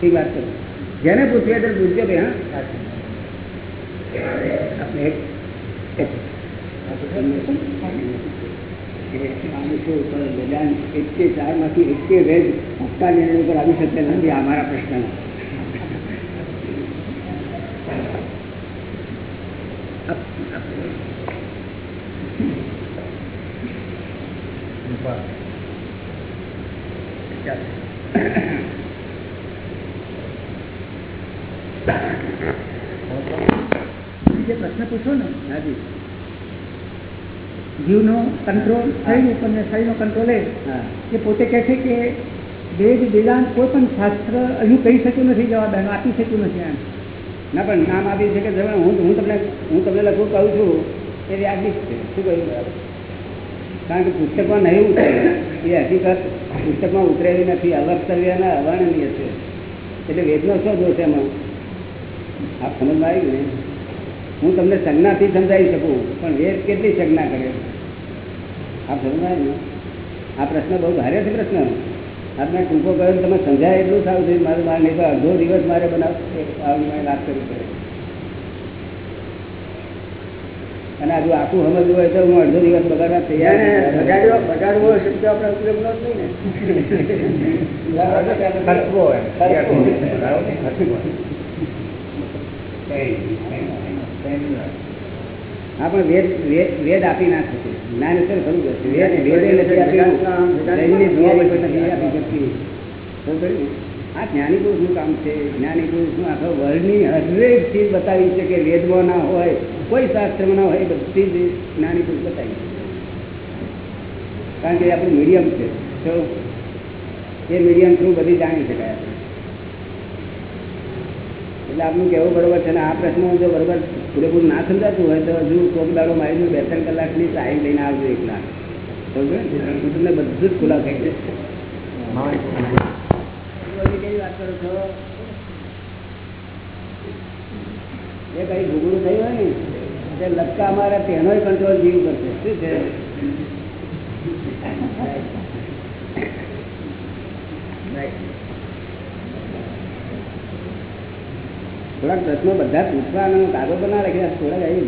એ વાત કરું જેને પૂછીએ ત્યારે પૂછજો ભાઈ હા આપણે એક એકે ચારમાંથી એકે વેદ પપ્પા નિર્ણય ઉપર આવી શકતા નથી આ મારા પ્રશ્ન જે પ્રશ્ન પૂછો ને હાજી જીવનો કંટ્રોલ શરીર ઉપર ને શરીરનો કંટ્રોલ એ કે પોતે કહે છે કે વેદ વેદાંત કોઈ પણ શાસ્ત્ર હજુ કહી શક્યું નથી જવાબ એનો આપી શક્યું નથી એમ. ના પણ નામ આપી છે કે હું હું તમને હું તમને લખું કહું છું એ વ્યાજબી છે. શું કહ્યું? કારણ કે પુસ્તકમાં નહીં ઉતરે. એ હકીકત પુસ્તકમાં ઉતરેલી નથી અવક્તવ્ય અને અવર્ણનીય છે. એટલે વેદનો શું દોષ એમાં? આપ સમજમાં આવી ગયું ને? હું તમને સંજ્ઞાથી સમજાવી શકું પણ વેદ કેટલી સંજ્ઞા કરે? આપ સમજાય ને? આ પ્રશ્ન બહુ ભારે છે પ્રશ્ન. આપને ટૂંકો કર્યો તમે સમજાય એટલું સારું થયું મારું મારે નહીં તો અડધો દિવસ મારે બનાવ મારે વાત કરવી પડે. અને હજુ આખું સમજવું હોય તો હું અડધો દિવસ બગાડવા તૈયાર. બગાડવો બગાડવો શબ્દ આપણે ઉપયોગનો જ નહીં ને. ખર્ચવો હોય. હા પણ વેદ વેદ આપી ના શકે જ્ઞાન ખરું વેદ વેદે નથી આપી શકતી? આ જ્ઞાની પુરુષનું કામ છે? જ્ઞાની પુરુષનું આખો વર્લ્ડની હરેક ચીજ બતાવી છે કે વેદમાં ના હોય કોઈ શાસ્ત્રમાં ના હોય બધી જ જ્ઞાની પુરુષ બતાવી છે. કારણ કે આપણું મીડિયમ છે. તો એ મીડિયમ થ્રુ બધી જાણી શકાય આપણે. એટલે આપનું કહેવું બરોબર છે ને આ પ્રશ્ન જો બરોબર પૂરેપૂરું ના સમજાતું હોય તો હજુ કોક દાડો મારી બે ત્રણ કલાકની ટાઈમ લઈને આવજો એકલા. સમજો હું. તમને બધું જ ખુલ્લા થઈ જશે કઈ વાત કરો છો એ કઈ ભૂગડું થયું હોય ને તે લટકા અમારા તેનોય કંટ્રોલ જીવ કરશે. શું છે? થોડાક પ્રશ્નો બધા પૂછવા અને કાગળ પણ. ના રાખી થોડાક આવી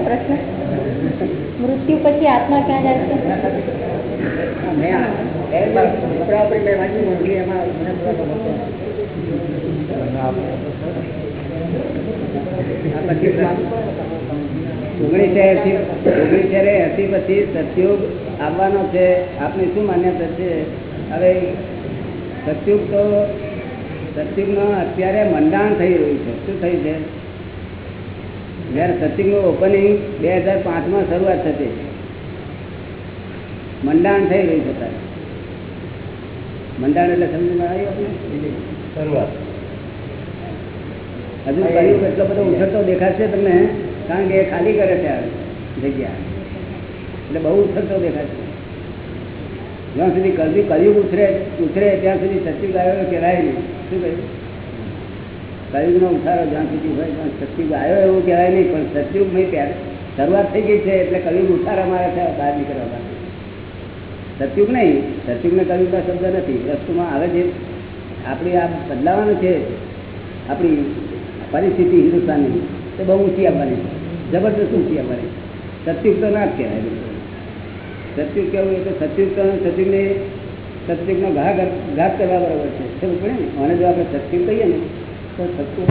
પ્રશ્ન? મૃત્યુ પછી આત્મા ક્યાં જાય છે? ઓગણીસ ઓગણીસ એસી પછી સતયુગ આવવાનો છે આપની શું માન્યતા છે? હવે સત્યુગ તો સત્યુગમાં અત્યારે મંડાણ થઈ રહ્યું છે. શું થયું છે? જ્યારે સત્યુગનું ઓપનિંગ બે હજાર પાંચમાં શરૂઆત થતી. મંડાણ થઈ રહ્યું છે અત્યારે. મંડાણ એટલે સમજમાં આવ્યું આપણે શરૂઆત. હજુ એટલો બધો ઉછળતો દેખાશે તમને? કારણ કે એ ખાલી કરે છે જગ્યા. એટલે બહુ ઉછળતો છે. જ્યાં સુધી કલયુગ કલયુગ ઉછરે ઉછરે ત્યાં સુધી સચિવ ગાયો કહેવાય નહીં. શું કહ્યું? કલયુગનો ઉછારો જ્યાં સુધી હોય ત્યાં સચિવ ગાયો એવું કહેવાય નહીં, પણ સત્યુગ મેં ત્યારે શરૂઆત થઈ ગઈ છે એટલે કલયુગ ઉછારા મારે છે બહાર નીકળવા માટે. સત્યુગ નહીં સત્યુગને કલયુગના શબ્દ નથી. વસ્તુમાં આવે છે. આપણી આ બદલાવાનું છે. આપણી પરિસ્થિતિ હિન્દુસ્તાનની. તે બહુ ઊંચી આવવાની છે. જબરદસ્ત ઊંચી આવવાની સત્યુગ તો ના જ કહેવાય. સત્યુગ કેવું એટલે સત્યુગ સત્યુગને સત્યુગનો ઘા ઘાત કરવા બરાબર છે. ખબર પડે ને? અને જો આપણે સત્યુગ કહીએ ને, તો સત્યુગ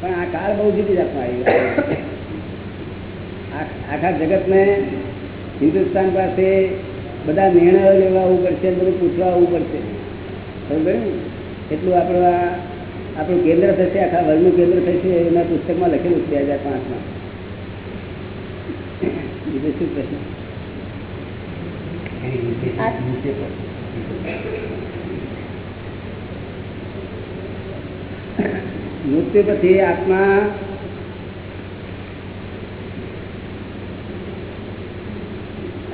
પણ આ કાળ બહુ જુદી જાતમાં આવ્યો આખા જગતને હિન્દુસ્તાન પાસે બધા નિર્ણયો લેવા આવવું પડશે, બધું પૂછવા આવવું પડશે. ખબર ને? એટલું આપણું આ આપણું કેન્દ્ર થશે, આખા વર્ગનું કેન્દ્ર થશે, એના પુસ્તકમાં લખેલું છે બે હજાર પાંચમાં. બીજું શું પ્રશ્ન મૃત્યુ પછી આત્મા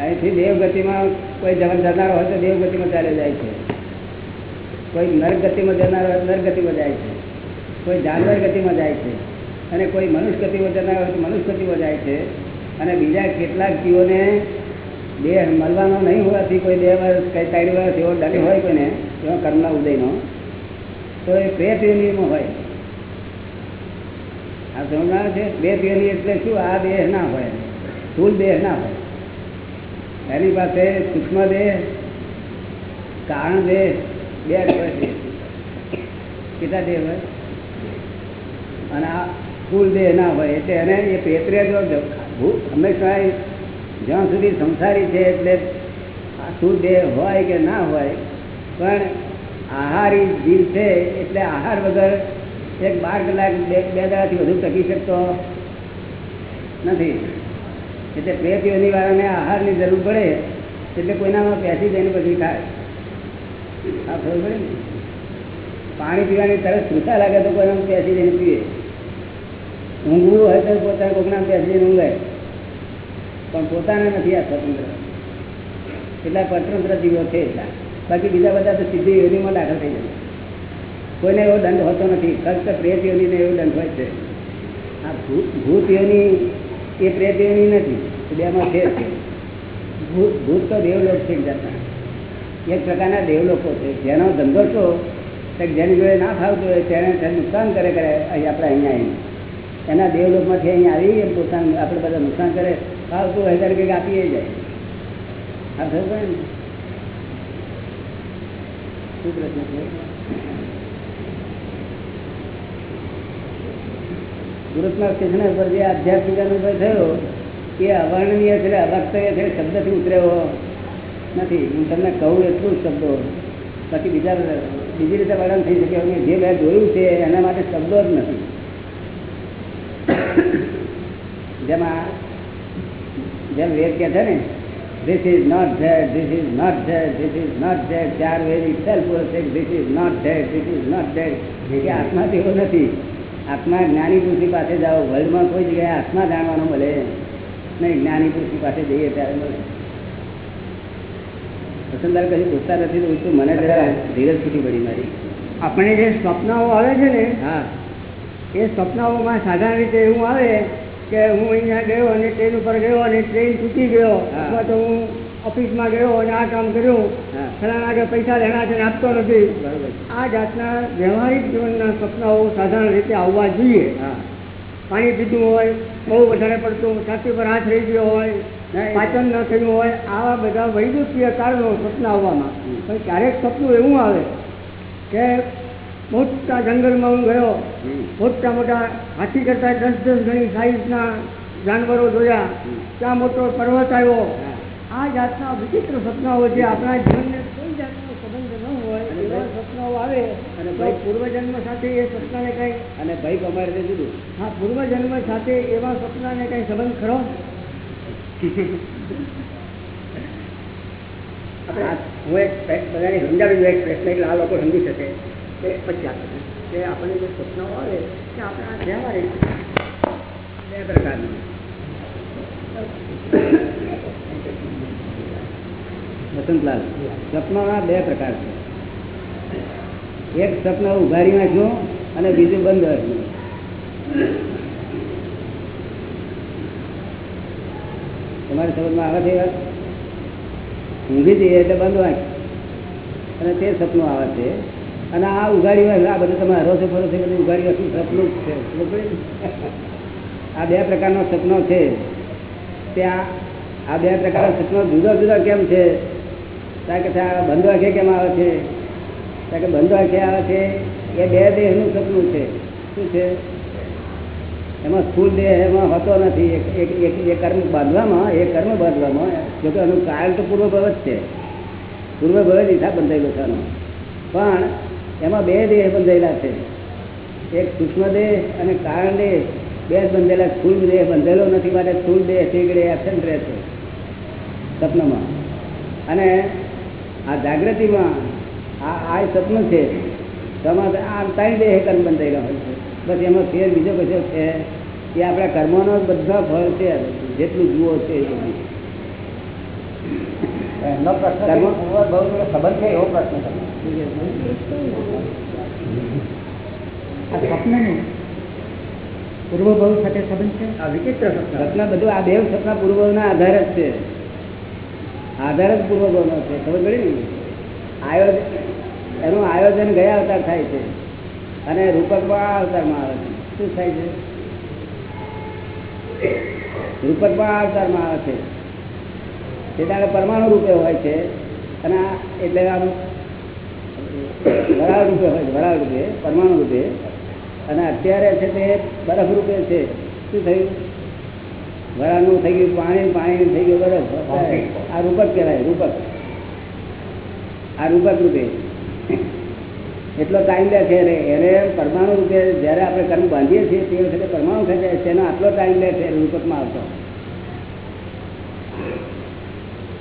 અહીંથી દેવગતિમાં કોઈ જનાર હોય તો દેવગતિમાં ચાલે જાય છે. કોઈ નર્ક ગતિમાં જનાર હોય નર્ક ગતિમાં જાય છે. કોઈ જાનવર ગતિમાં જાય છે. અને કોઈ મનુષ્ય ગતિમાં જનાર હોય તો મનુષ્ય ગતિમાં જાય છે. અને બીજા કેટલાક જીવોને દેહ મળવાનો નહીં હોવાથી કોઈ વર્ષ કઈ સાઈડ વર્ષ એવો ડરી હોય કોઈને, એવા કર્મના ઉદયનો. તો એ બે પેલીમાં હોય. આ સમજાવે છે? બે પેલી એટલે શું? આ દેહ ના હોય. ફૂલ દેહ ના હોય. એની પાસે સૂક્ષ્મ દેહ, કારણ દેહ, બે જ કેટલા દેહ હોય? અને આ ફૂલ દેહ ના હોય. એટલે એને એ પેતરે જો હંમેશા એ જ્યાં સુધી સંસારી છે એટલે સ્થૂળ દેહ હોય કે ના હોય, પણ આહારી જીવ છે એટલે આહાર વગર એક બાર કલાક બે દાડાથી વધુ ટકી શકતો નથી. એટલે બે યોની વાળાને આહારની જરૂર પડે એટલે કોઈનામાં પેસી જઈને પછી ખાય. આ ખબર પડે ને? પાણી પીવાની તરત છૂટા લાગે તો કોઈનામાં પેસી જઈને પીએ ઊંઘવું હોય તો પોતાના કોકનામાં પેસી જઈને ઊંઘાય. પણ પોતાને નથી આ સ્વતંત્ર. એટલા સ્વતંત્ર જીવો છે એટલા. બાકી બીજા બધા તો સીધી યોનીમાં દાખલ થઈ જાય કોઈને એવો દંડ હોતો નથી. ફક્ત પ્રેત યોનીને એવો દંડ હોય છે. આ ભૂત ભૂત યોની એ પ્રેત યોની નથી. બેમાં છે ભૂત ભૂત તો દેવલોક છે જતા એક પ્રકારના દેવલોકો છે. જેનો ધંધો છો જેની જોડે ના ફાવતું હોય તેને નુકસાન કરે કરે અહીં આપણે અહીંયા આવીને. એના દેવલોકમાંથી અહીંયા આવી પોતાનું, આપણે બધા નુકસાન કરે. ફાવતું હોય ત્યારે કંઈક આપીએ જાય. આ થયું ને? શું પ્રશ્ન છે? અનુભવ થયો, એ અવર્ણનીય છે અવાસ્તવ્ય છે, શબ્દથી ઉતરેવો નથી. હું તમને કહું એટલું જ શબ્દો. બાકી બીજા બીજી રીતે વર્ણન થઈ શકે. જે મેં જોયું છે, એના માટે શબ્દો જ નથી. જેમાં જેમ વેદ કે છે ને this is not that this is not that this is not that ચાર વેદ was saying this is not there this is not there કે આત્મા તેવો નથી. આત્મા જ્ઞાની પુરુષની પાસે જાઓ વર્લ્ડમાં કોઈ જગ્યાએ આત્મા જાણવાનું મળે નહીં. જ્ઞાની પુરુષની પાસે જઈએ ત્યારે મળે. વસંતદાર કશું પૂછતા નથી તો પૂછતું મને જરા ધીરજ છૂટી પડી મારી. આપણે જે સ્વપ્નાઓ આવે છે ને હા. એ સ્વપ્નાઓમાં સાધારણ રીતે એવું આવે કે હું અહીંયા ગયો અને ટ્રેન ઉપર ગયો અને ટ્રેન છૂટી ગયો. અથવા તો હું ઓફિસમાં ગયો અને આ કામ કર્યું. ફલાણા આગળ પૈસા લેણા છે આપતો નથી. આ જાતના વ્યવહારિક જીવનના સપનાઓ સાધારણ રીતે આવવા જોઈએ. પાણી પીધું હોય બહુ વધારે પડતું છાતી પર હાથ રહી ગયો હોય પાચન ન થયું હોય આવા બધા વૈદ્યુતીય કારણો સપના આવવામાં. પણ ક્યારેક સપનું એવું આવે કે મોટા જંગલમાં હું ગયો. મોટા મોટા હાથી કરતા દસ દસ ગણી સાઈઝના જાનવરો જોયા. ત્યાં મોટો પર્વત આવ્યો. આ જાતના વિચિત્ર સપનાઓ જે આપણા જીવનને કોઈ જાતનો સંબંધ ન હોય એવા સપનાઓ આવે અને ભાઈ- પૂર્વજન્મ સાથે એ સપનાને કઈ અને ભાઈ અમારે તે. જુદું હા પૂર્વજન્મ સાથે એવા સપનાને કઈ સંબંધ ખરો? હું એક બધાને સમજાવી એક પ્રશ્ન એટલે આ લોકો સમજી શકે. કે પછી આપે કે આપણને જે સ્વપ્ન આવે કે આપણા વ્યવહારિક બે પ્રકારનું. વસંતલાલ સપનાના બે પ્રકાર છે. એક સપના ઉઘાડી નાખ્યું અને બીજું બંધ રાખ્યું તમારી સમજમાં આવે છે ઊંઘી જઈએ એટલે બંધ વાંચ અને તે સપનું આવે છે. અને આ ઉગાડી હોય આ બધું તમે હરો છો ફરો છો બધું ઉગાડી હતું સપનું છે. આ બે પ્રકારનો સપનો છે. ત્યાં આ બે પ્રકારના સપનો જુદા જુદા કેમ છે? કારણ કે આ બંધ આંખે કેમ આવે છે? કારણ કે બંધ આંખે આવે છે? એ બે દેહનું સપનું છે. શું છે? એમાં સ્થૂળ દેહ એમાં હોતો નથી. એ કર્મ બાંધવામાં, એ કર્મ બાંધવામાં, જોકે એનું કારણ તો પૂર્વભવ જ છે. પૂર્વભવ જ હિસાબ બંધાયેલો છે પણ એમાં બે દેહ બંધાયેલા છે. એક સૂક્ષ્મ દેહ અને કારણ દેહ. બે જ બંધેલા સ્થૂળ દેહ. બંધેલો નથી માટે સ્થૂળ દેહ તીગડે એબસેન્ટ રહે છે સપનામાં. અને આ જાગૃતિમાં આ આ સપનું છે. તમારે આ ત્રણ દેહ કર્મ બંધાયેલા હોય છે. બસ એમાં ફેર બીજો કશો છે એ આપણા કર્મોનો બધા ફળ છે. જેટલું જુઓ છે એ બધું. એમનો પ્રશ્ન ખબર છે? એવો પ્રશ્ન આ સ્વપ્નનું છે? આ આયોજન ગયા અવતાર થાય છે. અને રૂપકમાં આ અવતારમાં આવે છે. શું થાય છે? રૂપકમાં આ અવતારમાં આવે છે. પરમાણુ રૂપે હોય છે. અને એટલે આમ વરાળ રૂપે હોય વરાળ રૂપે પરમાણુ રૂપે. અને અત્યારે છે તે બરફ રૂપે છે. શું થયું? વરાળનું થઈ ગયું પાણી પાણી થઈ ગયું બરફ. આ રૂપક કહેવાય રૂપક. આ રૂપક રૂપે. એટલો ટાઈમ લે છે એને પરમાણુ રૂપે જ્યારે આપણે કર્મ બાંધીએ છીએ તે વખતે પરમાણુ ખેંચાય છે એનો આટલો ટાઈમ લે છે રૂપકમાં આવતો.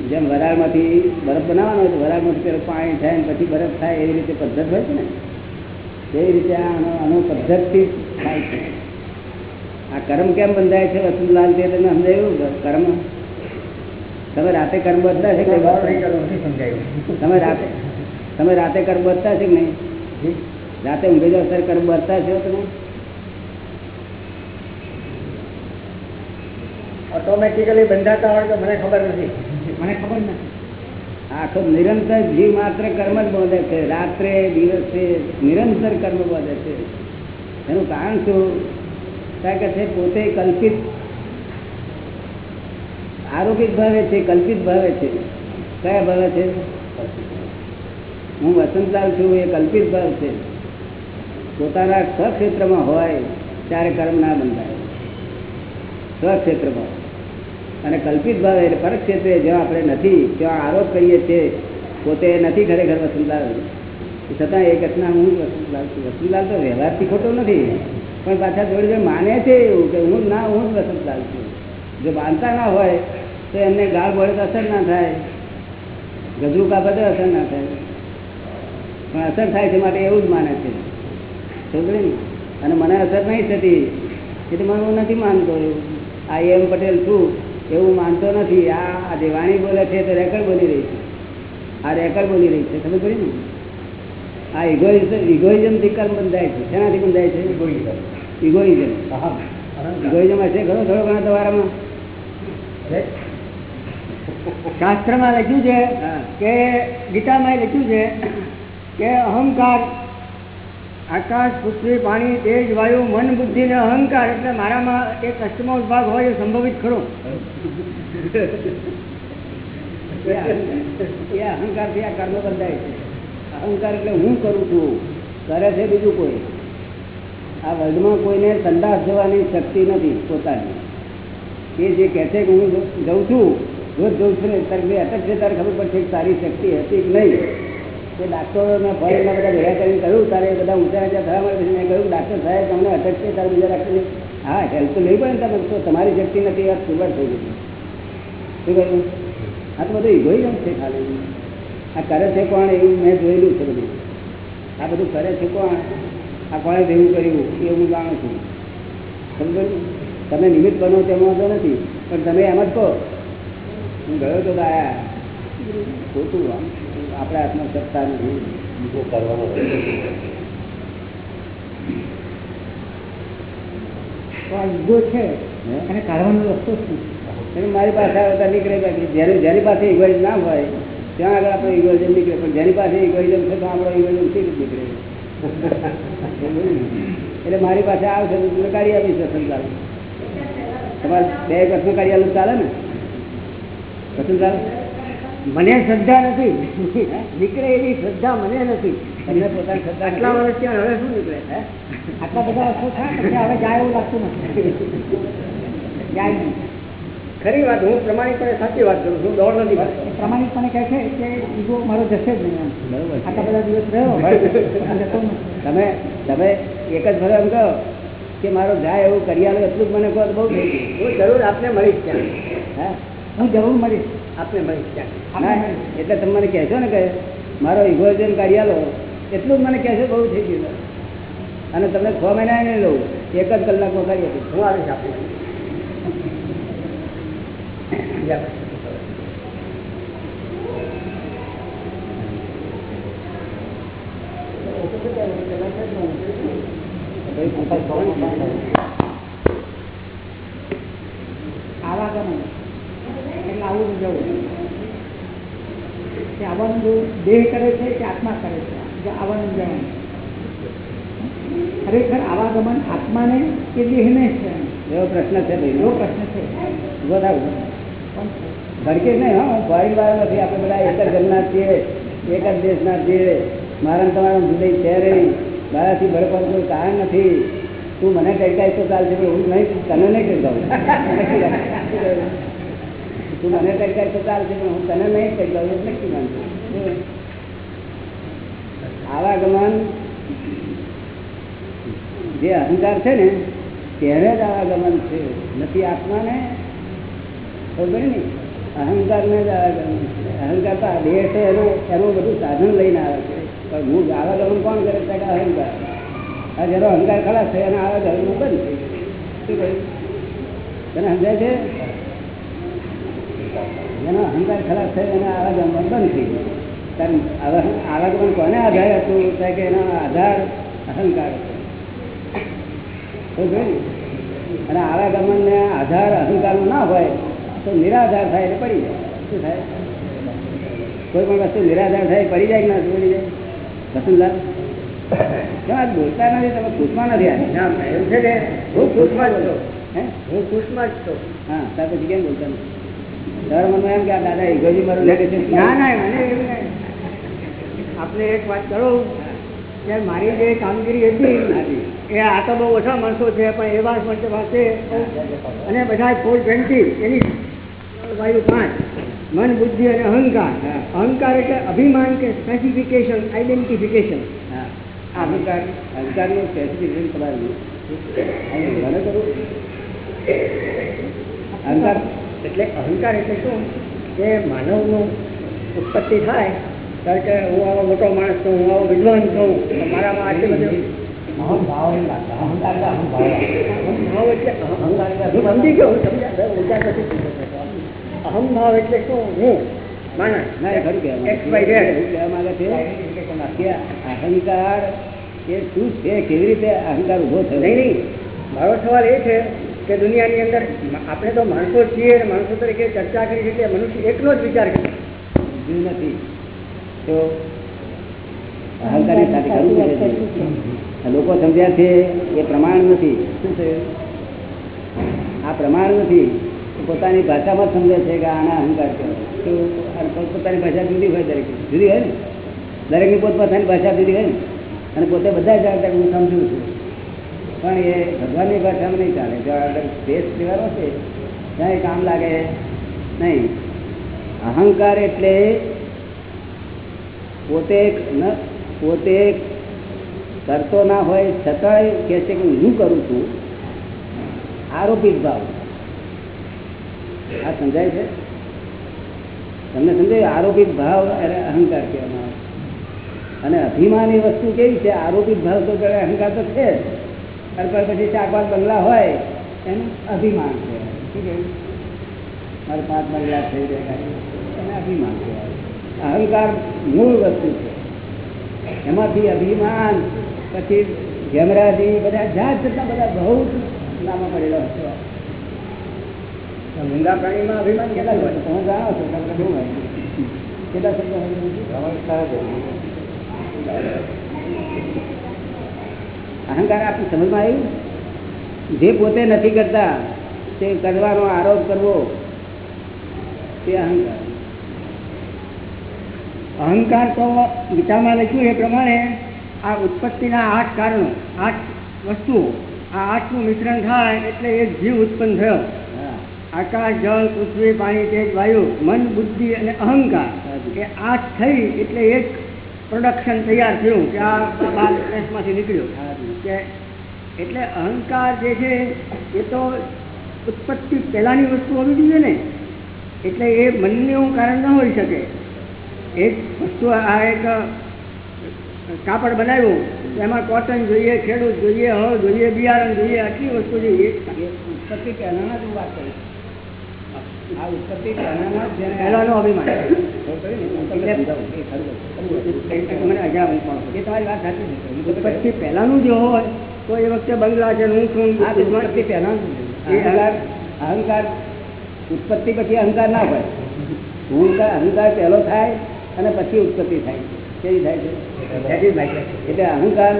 જેમ વરાળમાંથી બરફ બનાવવાનો હોય તો વરાળમાંથી પેલું પાણી થાય ને પછી બરફ થાય એવી રીતે પદ્ધત હોય છે ને? તેવી રીતે આનો આનો પદ્ધતથી થાય છે. આ કર્મ કેમ બંધાય છે વસંતલાલ તે તમે સમજાયું? કર્મ. તમે રાતે કર્મ બધા છે કે તમે રાતે તમે રાતે કર્મ બધતા છે કે નહીં? રાતે ઊંઘી જાવ સર કર્મ બધતા છો તમે? ઓટોમેટિકલી બંધાતા હોય તો મને ખબર નથી. મને ખબર નથી. આખો નિરંતર જીવ માત્ર કર્મ જ બોધે છે. રાત્રે, દિવસે નિરંતર કર્મ બોધે છે. એનું કારણ શું? કારણ છે, પોતે કલ્પિત આરોપિત ભાવે છે, કલ્પિત ભાવે છે. કયા ભાવે છે? હું વસંતલાલ છું, એ કલ્પિત ભાવ છે. પોતાના સ્વક્ષેત્રમાં હોય, ત્યારે કર્મ ના બંધાય. સ્વક્ષેત્રમાં. અને કલ્પિત ભાવ એટલે પરક ક્ષેત્રે જ્યાં આપણે નથી ત્યાં આરોપ કરીએ છીએ, પોતે નથી ખરેખર વસંતલાલ છતાં એ ઘટના હું જ વસંતલાલ છું વસંતલાલ તો વ્યવહારથી ખોટો નથી. પણ પાછા જોડે જોડે માને છે એવું કે હું ના, હું જ વસંતલાલ છું. જો માનતા ના હોય, તો એમને ગાળ બળે અસર ના થાય. ગજરું કાપતે અસર ના થાય. પણ અસર થાય છે માટે એવું જ માને છે. સમજે અને મને અસર નહીં થતી, એટલે મને હું નથી માનતો. એવું આ એમ પટેલ છું. એવું માનતો નથી. આ દેવાણી બોલે છે તો રેકર્ડ બોલી રહી છે. આ રેકર્ડ બોલી રહી છે. ખબર પડી ને? આ ઇગોઇઝમ ઇગોઇઝમથી કર્મ બંધાય છે. શેનાથી બંધાય છે? ઇગોઇઝમ ઇગોઇઝમ હશે ઘણો થોડો ઘણો તમારામાં? શાસ્ત્રમાં લખ્યું છે. કે ગીતામાં લખ્યું છે કે અહંકાર આકાશ, પૃથ્વી, પાણી, તેજ, વાયુ, મન, બુદ્ધિ ને અહંકાર એટલે મારામાં એક અષ્ટમો ભાગ હોય એ સંભવિત ખરો. એ અહંકારથી આ કર્મ બંધાય છે. અહંકાર એટલે હું કરું છું, કરે છે બીજું કોઈ. આ વર્લ્ડમાં કોઈને સંદાસ જવાની શક્તિ નથી પોતાની. એ જે કહે છે કે હું જઉં છું, રોજ જઉં છું ને તારે અટકશે અટક તારે ખબર પડશે તારી શક્તિ હતી કે નહીં. તે ડાક્ટરોને ફોરેનના બધા ભેગા કરીને કહ્યું, તારે બધા ઊંચા ઊંચા મળે માટે મેં કહ્યું ડાક્ટર સાહેબ, તમને અટક છે, તારે બીજા ડાક્ટર હા, હેલ્પ તો નહીં પડે તમે તો તમારી શક્તિ નથી, આ સુગર થઈ ગઈ. શું કહ્યું? આ તો બધું ઇગોઇઝમ છે ખાલી. આ કરે છે કોણ એવું મેં જોયેલું છે બધું. આ બધું કરે છે કોણ? આ કોણે ભેગું કર્યું? એ હું જાણું છું. સમજો તમે નિમિત્ત બનો તેમાં તો નથી, પણ તમે એમ જ કહો. હું ગયો તો આયા ખોટું આમ. આપણા હાથમાં સત્તા નથી બીજો કરવાનો ઈગો છે. અને કાઢવાનો રસ્તો શું? મારી પાસે આવતા નીકળે બાકી જેની પાસે ઇગોઇઝમ ના હોય ત્યાં આગળ આપણે ઇગોઇઝમ નીકળે પણ જેની પાસે ઇગોઇઝમ છે તો આપણો ઇગોઇઝમ શી રીતે નીકળે એટલે મારી પાસે આવશે તો તમે કાઢી આપીશ વસંતલાલ તમારે બે વર્ષમાં કાઢી આલું ચાલે ને? વસંતલાલ મને શ્રદ્ધા નથી. નીકળે એવી શ્રદ્ધા મને નથી. તમને પોતાની શ્રદ્ધા આટલા વર્ષ ત્યાં હવે શું નીકળે હે? આટલા બધા વર્ષો થાય? હવે જાય એવું લાગતું નથી. જાય ખરી વાત હું પ્રમાણિકપણે સાચી વાત કરું છું દોડ નથી એ પ્રમાણિકપણે કહે છે કે ઈગો મારો જશે જ નહીં આટલા બધા દિવસ રહ્યો. તમે તમે એક જ ભલે એમ કહો કે મારો જાય એવું કરી આવે એટલું જ મને કહો બહુ હું જરૂર આપને મળીશ ત્યાં. હા હું જરૂર મળીશ. આપને મળી એટલે તમે મને કહેશો ને કે મારો ઇગોઇઝમ કાઢી આલો એટલું જ મને કહેશો બહુ થઈ ગયું અને તમને છ મહિના નહીં લઉં એક જ કલાકમાં કરી આપીશ. હું આવીશ આપને જવું કે આવવાનું જો દેહ કરે છે કે આત્મા કરે છે? આવવાનું જવાનું ખરેખર આવાગમન આત્માને કે દેહને છે? એવો પ્રશ્ન છે ભાઈ. એવો પ્રશ્ન છે. છે. ભડકે નહીં હા. ફોરેન વાર નથી. આપણે બધા એક જ ઘરના છીએ એક જ દેશના છીએ. મારા તમારા જુદી છે નહીં. મારાથી ભડકવાનું કોઈ કારણ નથી. તું મને ટેકાય તો ચાલશે પણ હું નહીં તને નહીં કહી દઉં રાખ. તું મને ટેકાય તો ચાલશે પણ હું તને નહીં ટકાવું એટલે નક્કી માનતું આવાગમન જે અહંકાર છે ને, તેને જ આવાગમન છે. નથી આત્માને? ખબર ને? અહંકાર ને જ આવાગમન છે. અહંકાર તો દેહ છે, એનું એનું બધું સાધન લઈને આવે છે. પણ હું આવાગમન કોણ કરે? છે કે અહંકાર. આ જેનો અહંકાર ખરાબ છે, એના આવાગમન બંધ થઈ ગયું શું કહ્યું? તને સમજાય છે? જેનો અહંકાર ખરાબ છે એના આવાગમન બંધ થઈ ગયું. કારણ આવા- આવાગમન કોને આધાર હતું? કે એનો આધાર અહંકાર હતો? અને આવાગમન ને આધાર અહંકાર ના હોય તો નિરાધાર થાય એટલે પડી જાય. શું થાય? કોઈ પણ વસ્તુ નિરાધાર થાય પડી જાય કે ના પડી જાય? વસંતલાલ? કેમ બોલતા નથી? તમે ખુશમાં નથી આજે એમ છે કે હું ખુશમાં જ છું. હે? હું ખુશમાં જ છું. હા ત્યાં પછી કેમ બોલતા નથી? આપને એક વાત કરું? કે મારી જે કામગીરી હતી એ આ તો બહુ ઓછા માણસો છે પણ એવા માણસો પાસે અને બધા ફૂલ ટ્વેન્ટી એની વાયુ પાંચ. મન બુદ્ધિ અને અહંકાર. અહંકાર એટલે અભિમાન કે સ્પેસિફિકેશન આઈડેન્ટિફિકેશન અહંકાર અહંકારનું સ્પેસિફિકેશન તમારું મને કરું? અહંકાર એટલે અહંકાર એટલે શું? કે માનવનું ઉત્પત્તિ થાય કારણ કે હું આવો મોટો માણસ છું હું આવો વિદ્વાન છું મારામાં આટલી બધી અહમ ભાવ એમ લાગે અહંકાર એટલે હું સમજી ગયો હું નથી. અહમ ભાવ એટલે શું? હું અહંકાર એ શું છે કેવી રીતે અહંકાર ઊભો થયો? નહીં નહીં. મારો સવાલ એ છે કે દુનિયાની અંદર આપણે તો માણસો છીએ અને માણસો તરીકે ચર્ચા કરી એટલે મનુષ્ય એકલો જ વિચાર કરે. જીવ નથી. તો અહંકારની સાથે કરવું પડે છે. લોકો સમજ્યા છે એ પ્રમાણ નથી. શું થયું આ પ્રમાણ નથી. પોતાની ભાષામાં જ સમજે છે કે આના અહંકાર કહેવાય તો પોતાની ભાષા જુદી હોય દરેક જુદી હોય ને? દરેકની પોતપોતાની ભાષા જુદી હોય ને? અને પોતે બધા જાણતા કે હું સમજું છું. પણ એ ભગવાનની ભાષામાં નહીં ચાલે. જો આગળ દેશ લેવાનો છે ત્યાં કામ લાગે નહીં. અહંકાર એટલે પોતે પોતે કરતો ના હોય છતાંય કહે છે કે હું કરું છું. આરોપિત ભાવ. આ સમજાય છે? તમને સમજાય? આરોપિત ભાવ એને અહંકાર કહેવામાં આવે અને અભિમાની વસ્તુ કેવી છે? આરોપિત ભાવ તો અહંકાર તો છે જ. અને પછી ચાર પાંચ બંગલા હોય, એનું અભિમાન કહેવાય શું પાંચ બંગલા થઈ ગયા એને અભિમાન કહેવાય અહંકાર મૂળ વસ્તુ છે. એમાંથી અભિમાન, પછી જમરાજી બધા જાત જતા બધા બહુ નામાં પડેલો હતો મૂંગા પ્રાણીમાં અભિમાન કેટલા હોય? તમે જાણો છો, તમને શું હોય કેટલા શબ્દો હોય? અહંકાર આપણી સમજમાં આવ્યું? જે પોતે નથી કરતા તે કરવાનો આરોપ કરવો તે અહંકાર. અહંકાર તો ગીતામાં લખ્યું એ પ્રમાણે આ ઉત્પત્તિના આઠ કારણો આઠ વસ્તુઓ આ આઠનું મિશ્રણ થાય એટલે એક જીવ ઉત્પન્ન થયો. આકાશ જળ પૃથ્વી પાણી તેજ વાયુ મન બુદ્ધિ અને અહંકાર એ આઠ થઈ એટલે એક પ્રોડક્શન તૈયાર થયું કે આ બાર દેશમાંથી નીકળ્યો. કે એટલે અહંકાર જે છે, એ તો ઉત્પત્તિ પહેલાંની વસ્તુ હોવી જોઈએ ને. એટલે એ મનનું કારણ ન હોઈ શકે. એક વસ્તુ આ એક કાપડ બનાવ્યું, એમાં કોટન જોઈએ, ખેડૂત જોઈએ, હળ જોઈએ, બિયારણ જોઈએ, આટલી વસ્તુ જોઈએ. ઉત્પત્તિ પહેલાંના જ વાત કરીશ આ ઉત્પત્તિ પહેલાના અભિમાન. એ તમારી વાત સાચી છે ઉત્પત્તિ પહેલાનું જો હોય તો એ વખતે બંગલા છે હું છું. આ ઉત્પત્તિ પહેલાનું અહંકાર અહંકાર ઉત્પત્તિ પછી અહંકાર ના હોય. હું અહંકાર પહેલો થાય અને પછી ઉત્પત્તિ થાય. કેવી થાય છે? એટલે અહંકાર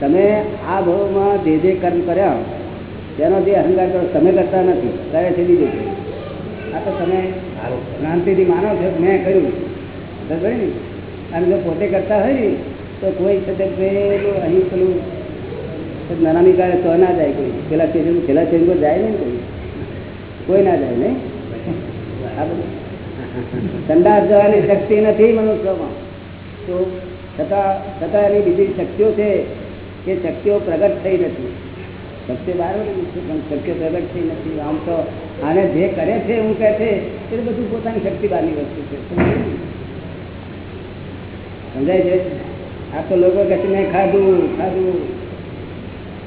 તમે આ ભાવમાં જે જે કર્મ કર્યા તેનો જે અહંકાર કરો તમે કરતા નથી. કરે છે બીજું. આ તો તમે શાંતિથી માનો છો, મેં કર્યું. બરાબર ને? અને જો પોતે કરતા હોય તો કોઈ પેલું અહીં પેલું નાનાની કાળે તો ના જાય કોઈ. પેલા સ્ટેશન પેલા સ્ટેશન પર જાય ને કોઈ. કોઈ ના જાય નહીં. આ બધું. જવાની શક્તિ નથી મનુષ્યમાં. તો છતાં છતાં એની બીજી શક્તિઓ છે એ શક્તિઓ પ્રગટ થઈ નથી. બહાર છે પણ સત્ય પ્રગટ થઈ નથી. આમ તો આને જે કરે છે હું કહે છે એ બધું પોતાની શક્તિ બહારની વસ્તુ છે. સમજાય છે? આ તો લોકો કહે છે મેં ખાધું ખાધું.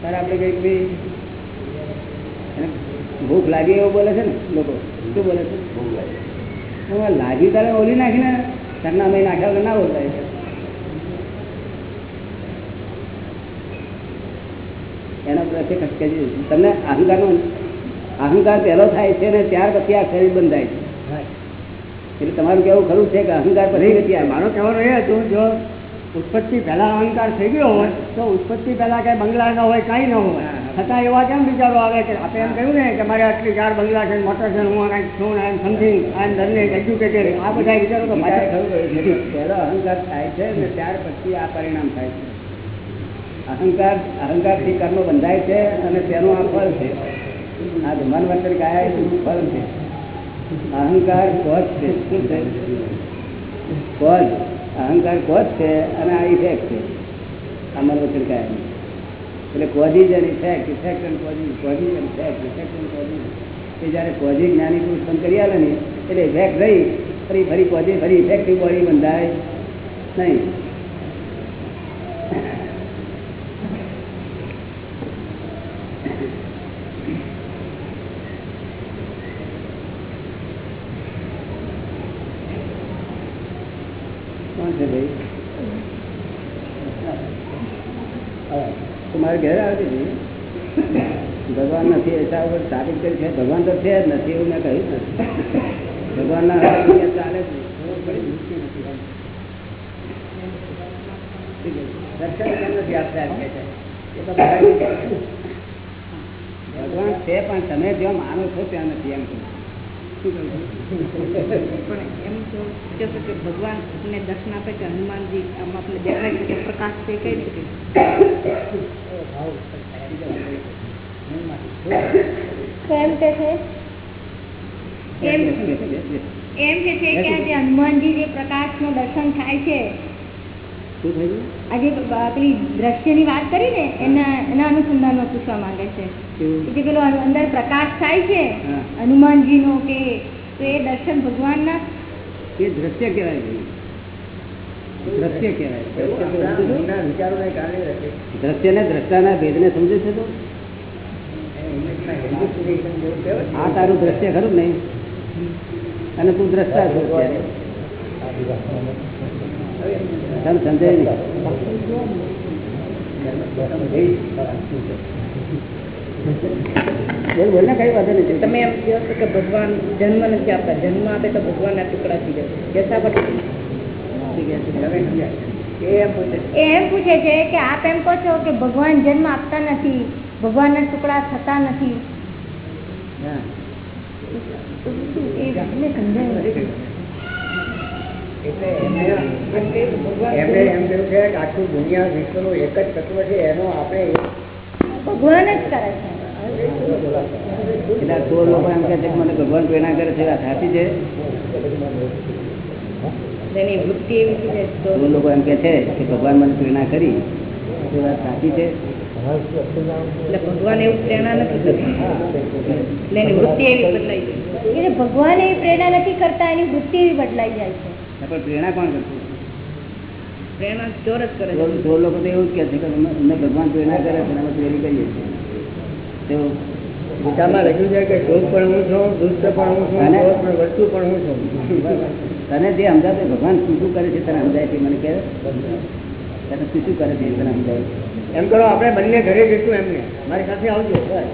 ત્યારે આપણે કંઈક ભાઈ ભૂખ લાગી એવું બોલે છે ને લોકો? શું બોલે છે? ભૂખ લાગી. તારે ઓલી નાખીને ઘરના મેં નાખ્યા વગર ના બોલતા એના પ્રત્યે ખટકે. તમને અહંકારનો અહંકાર પહેલો થાય છે ને ત્યાર પછી આ શરીર બંધાય છે. એટલે તમારું કેવું ખરું છે કે અહંકાર પછી નથી મારો કહેવાનો એ હતું જો ઉત્પત્તિ પહેલા અહંકાર થઈ ગયો હોય તો ઉત્પત્તિ પહેલા કઈ બંગલા ન હોય કાંઈ ન હોય. છતાં એવા કેમ વિચારો આવે કે આપણે એમ કહ્યું ને કે મારે આટલી ચાર બંગલા છે મોટર છે હું કંઈક છું I am something I am learning educated આ બધા વિચારો તો. પહેલો અહંકાર થાય છે ને ત્યાર પછી આ પરિણામ થાય છે. અહંકાર અહંકારથી કર્મ બંધાય છે અને તેનું આ ફળ છે. આ મન વચન કાયા એનું ફળ છે. અહંકાર કોચ છે. શું છે? કોચ અહંકાર કોચ છે અને આ ઇફેક્ટ છે. આ મન વચન કાયા એટલે causes and effect effect and causes causes and effect effect and causes એ જ્યારે કોઝિજ જ્ઞાની પુરુષ પણ કરી આવે ને, એટલે ઇફેક્ટ રહી, ફરી ફરી કોઝિજ ફરી ઇફેક્ટિવ બોડી બંધાય નહીં કોણ છે ભાઈ તો મારે ઘેર આવતી હતી ભગવાન નથી એસા ઉપર સાબિત કરી છે ભગવાન તો છે જ નથી એવું મેં કહ્યું નથી. ભગવાન ના ચાલે છે ભગવાન છે પણ તમે જ્યાં માનો છો ત્યાં નથી એમ કહું શું કહું છું? પણ એમ તો કહે છે કે ભગવાન ને દર્શન આપે કે હનુમાનજી આમ આપણે દેખાય છે કે પ્રકાશ છે કઈ રીતે તો કે છે? એમ એમ કે છે કે આજે હનુમાનજી જે પ્રકાશનું દર્શન થાય છે? આજે પેલી દ્રશ્યની વાત કરી ને એના એના અનુસંધાનમાં પૂછવા માંગે છે. જે પેલો અંદર પ્રકાશ થાય છે હનુમાનજી હનુમાનજીનો કે તો એ દર્શન ભગવાનના? એ દ્રશ્ય કહેવાય દ્રશ્ય કહેવાય દ્રશ્ય ના દ્રશ્ય ને દ્રષ્ટાના ભેદને સમજે છે તો? આ તારું દ્રશ્ય ખરું નહીં અને તું દ્રષ્ટા છો તને સમજાય નહીં બોલ બોલ ને કઈ વાંધો નથી તમે એમ કહો છો કે ભગવાન જન્મ નથી આપતા. જન્મ આપે તો ભગવાનના ટુકડા થઈ જાય. જશા પછી એ એમ પૂછે છે કે આપ એમ કહો છો કે ભગવાન જન્મ આપતા નથી ભગવાનના ટુકડા થતા નથી હા. તો શું એ મને સમજાયું નથી. એમને એમ કહ્યું કે આખું દુનિયા વિશ્વનું એક જ તત્વ છે એનો આપણે ભગવાન જ કરે છે. એટલે આ લોકો એમ કહે છે કે મને ભગવાન પ્રેરણા કરે છે આ સાચી છે? એની વૃત્તિ એવી છે લોકો એમ કે છે કે ભગવાન મને પ્રેરણા કરી એ વાત સાચી છે? ભગવાન એવું પ્રેરણા નથી કરતા. એટલે એની વૃત્તિ એવી બદલાઈ જાય. ભગવાન એ પ્રેરણા નથી કરતા એની વૃત્તિ એવી બદલાઈ જાય છે. પણ પ્રેરણા કોણ કરતું પ્રેરણા ચોર કરે ચોર ચોર લોકો તો એવું જ કહે છે કે અમને ભગવાન પ્રેરણા કરે છે અમે ચોરી કરીએ છીએ. તેઓ ગીતામાં લખ્યું છે કે પણ હું છું દુષ્ટ પણ હું છું અને? વસ્તુ પણ હું છું. તને જે સમજાય ભગવાન શું શું કરે છે તને સમજાય છે મને કહે? તને શું શું કરે છે તને સમજાય એમ કરો આપણે બંને ઘરે જઈશું એમને. મારી સાથે આવજો?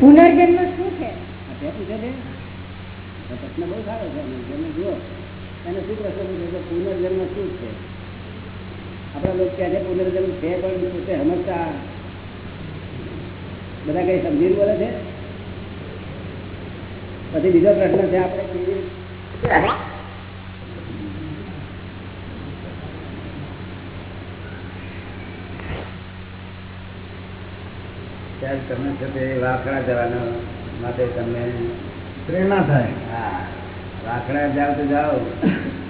પુનર્જન્મ શું છે? પ્રશ્ન બહુ સારો છે. તમે જુઓ એને શું પ્રશ્ન પૂછે પુનર્જન્મ શું છે? આપણા લોકો ક્યાં છે પુનર્જન્મ છે પણ પોતે સમજતા બધા કઈ સમજીને બોલે છે? પછી બીજો પ્રશ્ન છે આપણે ત્યારે તમે છે તે વાખડા જવાના માટે તમને પ્રેરણા થાય. હા. વાખડા જાઓ તો જાઓ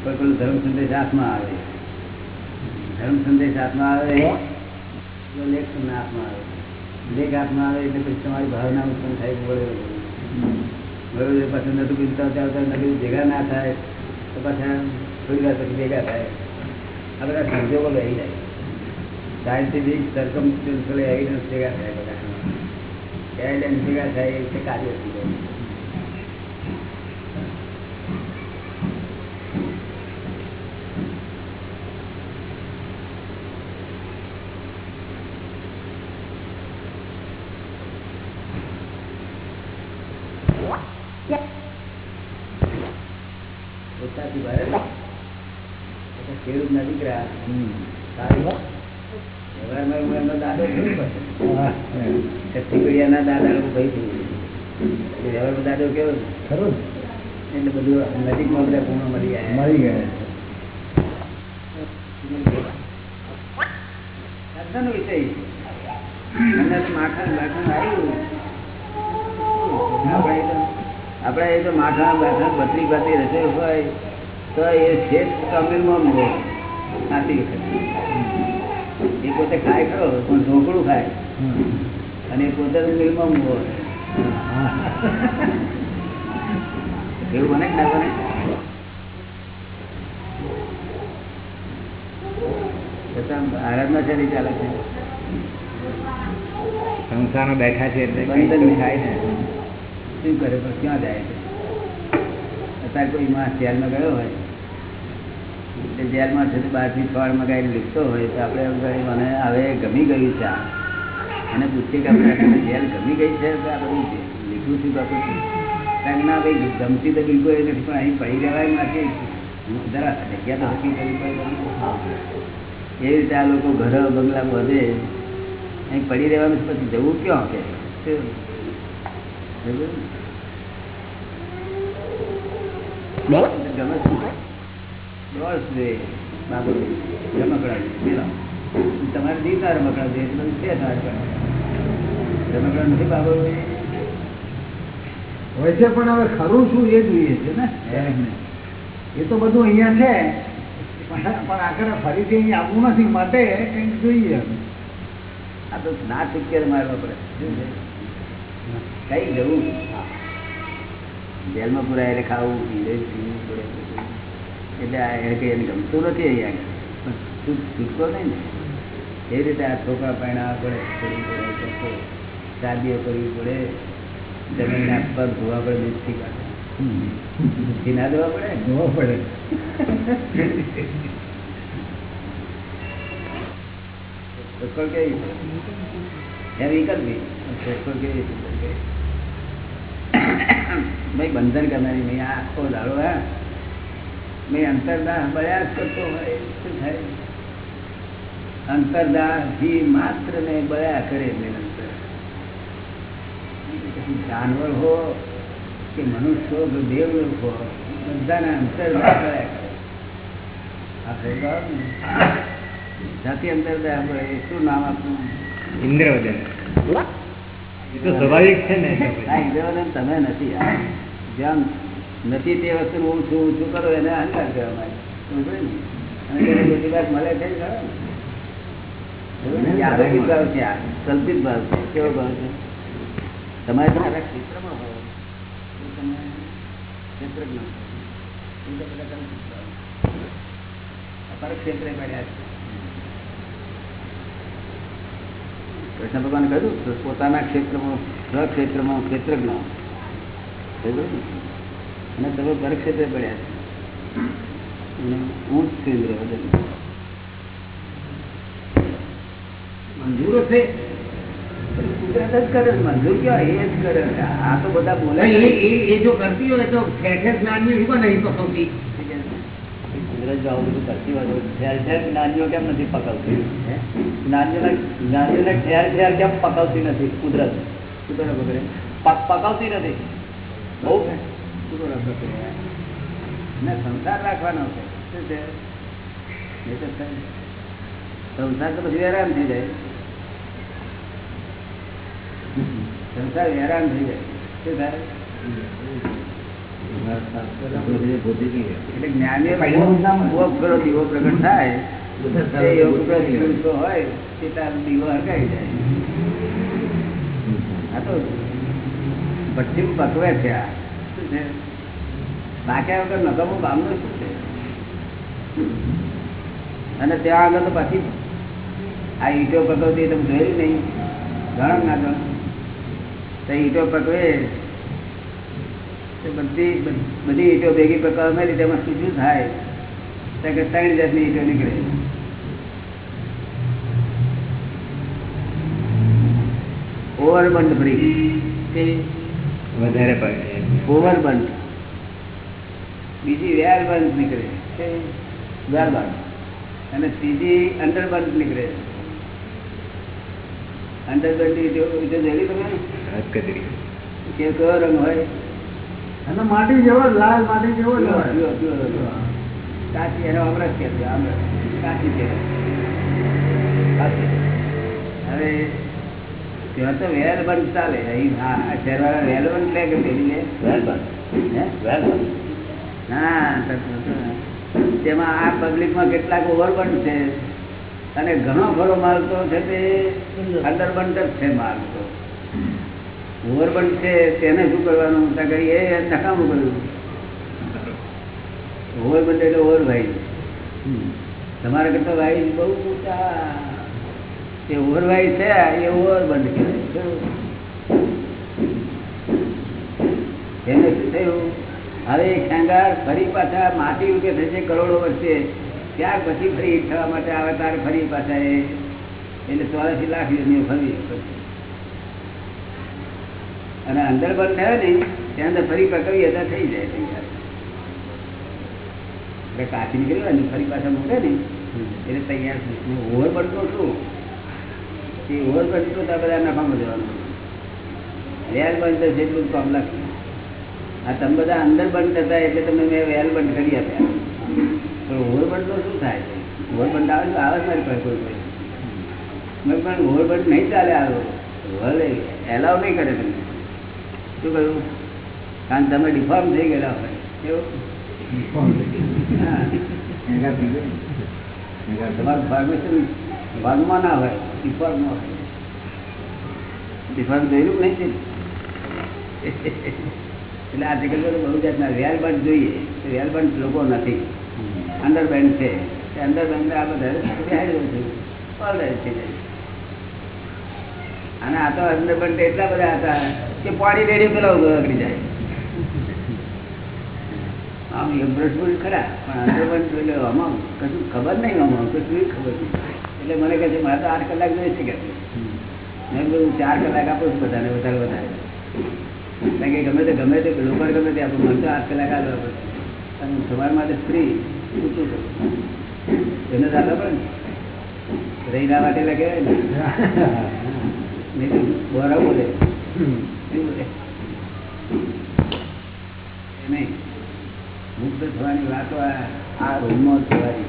કોઈ પેલું ધર્મ સંદેશ હાથમાં આવે. ધર્મ સંદેશ હાથમાં આવે લેખ તમને હાથમાં આવે. લેખ હાથમાં આવે એટલે પછી તમારી ભાવના ઉત્પન્ન થાય કે બરોબર પછી નતું પીતા નતું ભેગા ના થાય, તો પાછા થોડી વાર પછી ભેગા થાય. આ બધા સંજોગો લઈ જાય. સાયન્ટિફિક સરકમ એવિડન્સ ભેગા થાય બધા. ભેગા થાય એ કાર્ય થઈ જાય. પોતાથી ભરે? ને એટલે દીકરા? દાદો કેવો બધું નજીકમાં બધા ગુણો મળી? જાય મળી ગયા. માખણ બાખણ આવ્યું. આપણે એ તો માથા બાખણ બત્રી બત્રી રસોઈ હોય તો એ મળે એ પોતે ખાય ખરો પણ ઢોકળું ખાય. અને પોતે મિલમાં મૂવો એવું બને ના બને? છતાં આરાધના ચાલે છે. સંસારમાં બેઠા છે એટલે ખાય ને. શું કરે પણ ક્યાં જાય અત્યારે કોઈ માણસ જેલમાં ગયો હોય, એટલે જેલમાં છે બહારથી ફળ મગાવી લીધો હોય, તો આપણે મને હવે ગમી ગયું છે અને પૂછીએ કે આપણે જેલ ગમી ગઈ છે? આ બધું. લીધું છું બાપુ કારણ ના ભાઈ, ગમતી તો બિલકુલ એ નથી, પણ અહીં પડી રહેવાય નથી જરા જગ્યા તો હકી કરવી પડે એવી રીતે આ લોકો ઘર બંગલા બધે અહીં પડી રહેવાનું પછી જવું ક્યાં? કે તમારે દી તાર મકડા છે તમારે રમકડા નથી બાબુ હોય છે પણ હવે ખરું શું એ જોઈએ છે ને? એ તો બધું અહીંયા છે પણ આગળ ફરીથી અહીંયા આવવું નથી માટે કંઈક જોઈએ. આ તો ના છૂટકે મારવા પડે. શું છે? કઈ જવું જેલમાં પૂરા એટલે ખાવું પીવે પીવું પડે એટલે આ એને કઈ એને ગમતું નથી અહીંયા. પણ તું છૂટકો નહીં ને? એ રીતે આ છોકરા પરણાવવા પડે કરવી પડે શાદીઓ કરવી પડે. જમીનના પર ધોવા પડે દૂધથી કાઢે. દૂધથી ના ધોવા પડે? ધોવા પડે. શોધખોળ કેવી? છે એવી કરવી શોધખોળ કેવી? છે ભાઈ બંધન કરનારી નહીં આ આખો દાડો હા. મેં અંતરદાહ બળ્યા કરતો હોય શું થાય? અંતરદાહથી માત્ર ને બયા કરે નિરંતર જાનવર હો કે મનુષ્ય હો કે દેવ હો બધાના અંતરદાહ બળ્યા કરે. આ ને. જાતિ અંતરદાહ બળે શું નામ આપવું ઇન્દ્રવદન. સ્વાભાવિક છે ને તમે નથી જેમ નથી તે વસ્તુ હું છું ઊંચું કરો એને અહંકાર કહેવામાં આવે. સમજો ને? અને વાત મળે છે. કલ્પિત ભાવ છે કેવો ભાવ છે તમારે તમારા ક્ષેત્રમાં હોય તો તમે ક્ષેત્રજ્ઞ છો. એ તો બધા કલ્પિત ભાવ છે. અપર ક્ષેત્રે પડ્યા છે કૃષ્ણ ભગવાન કહ્યું પોતાના ક્ષેત્રમાં સ્વક્ષેત્રમાં ક્ષેત્રજ્ઞ અને તમે પરક્ષેત્રે પડ્યા છે. અને હું જ કેન્દ્ર મંજૂરો છે કુદરત જ કરે મંજૂર કયો? એ જ કરે આ તો બધા બોલે એ જો કરતી હોય તો ઠેર જ્ઞાન મેળવી નહીં તો જો આવું બધું કરતી હોય તો ઠેર ઠેર જ્ઞાનીઓ કેમ નથી પકવતી હે? જ્ઞાનીઓને જ્ઞાનીઓને ઠેર ઠેર કેમ પકવતી નથી કુદરત કુદરત વગેરે પક- પકવતી નથી બહુ ને સંસાર રાખવાનો છે શું છે નહીં તો સ- સંસાર તો પછી હેરાન થઈ જાય સંસાર હેરાન થઈ જાય શું થાય પ્રગટ થાય એ યોગ પ્રગટ પુરુષો હોય તે તાર દીવો હરગાઈ જાય. આ તો પકવે છે આ. શું છે વગર નગમું ગામનું શું છે? અને ત્યાં આગળ તો પછી આ ઈટો પકવતી તમે જોયું નહીં. ગણ ના ગણ તો ઈટો પકવે બધી બધી ઈટો ભેગી પ્રકાર મળી તેમાં શું થાય. કે ત્રણ જાતની ઈટો નીકળે. ઓવરબંધ ફ્રી. વધારે ઓવરબંધ. બીજી વેર બંધ નીકળે. વેર બંધ અને ત્રીજી અંડરબંધ બંધ નીકળે ઈટો ઈટો જોઈ તમે? કેવો રંગ હોય? અને માટી જેવો લાલ માટી જેવો જ. કાચી એનો અમૃત કે કાચી કે. હવે ત્યાં તો વેલ બંધ ચાલે અહીં આ શહેરવાળા વેલ બંધ લે કે પેલી લે વેલ બંધ. હે? વેલ બંધ. હા તેમાં આ પબ્લિકમાં કેટલાક ઓવરબંધ છે. અને ઘણો ખરો માલ તો છે તે અંડરબંધ જ છે માલ તો. ઓવરબંધ છે, તેને શું કરવાનું? કરી, એ નકામું કર્યું ઓવરબંધ એટલે ઓવર વાઇઝ તમારા કરતા ભાઈ બહુ મોટા. એ ઓવરવાઈ છે, એ ઓવરબંધ કહેવાય એને શું થયું? હવે એ ખેંગાર ફરી પાછા માટી રૂપે થશે કરોડો વર્ષે. ત્યાર પછી ફરી થવા માટે આવે તારે ફરી પાછા એ. એટલે ચોરાસી લાખ જમીન ફરી. અને અંદર બંધ થયો ને ત્યાં અંદર ફરી પકવી હતા થઈ જાય તૈયાર એટલે કાચી નીકળી હોય ને ફરી પાછા મૂકે ને એટલે તૈયાર થઈ ઓવર પડતો શું? એ ઓવર પડતો તો બધા નફામાં જવાનું. વેલ બંધ જેટલું કામ લાગશે. આ તમે બધા અંદર બંધ થતા એટલે તમે મેં વેલ બંધ કરી આપ્યા. પણ ઓવર તો શું થાય? છે ઓવરબંધ આવે તો આવે મારી પાસે કોઈ કોઈ. મેં પણ ઓવરબંધ નહીં ચાલે આવ્યો ભલે એલાવ નહીં કરે તમને. શું કહ્યું કારણ તમે ડિફોર્મ થઈ ગયેલા હોય. તમારું ફોર્મેશન ભાગમાં ના હોય ડિફોર્મમાં હોય. ડિફોર્મ જોયેલું નહીં એટલે આ જગત બહુ જાતના વેલ બંધ જોઈએ. રિયલ બંધ લોકો નથી. અંડર બેન્ડ છે. અંડર બેન્ડ આ બધા છું. અને આ તો અંડર બેન્ડ એટલા બધા હતા. કે પાણી રેડી પેલા અગડી જાય. આમ એમ્બ્રોઇડરી ખરા, પણ અંડર બેન્ડ એટલે આમાં કશું ખબર નહીં આમાં કશું ખબર નહીં. એટલે મને કહે છે, મારે તો આઠ કલાક શકે છે મેં બધું ચાર કલાક આપું છું બધાને, વધારે વધારે. કારણ કે ગમે તે ગમે તે લોકો ગમે તે આપણું મને તો આઠ કલાક આપવા પડે. અને તમારા માટે ફ્રી પૂછું છું. એને જ આપવા પડે રહીના માટે લાગે નહીં તો નહીં નહીં મુક્ત થવાની વાતો આ રૂમમાં થવાની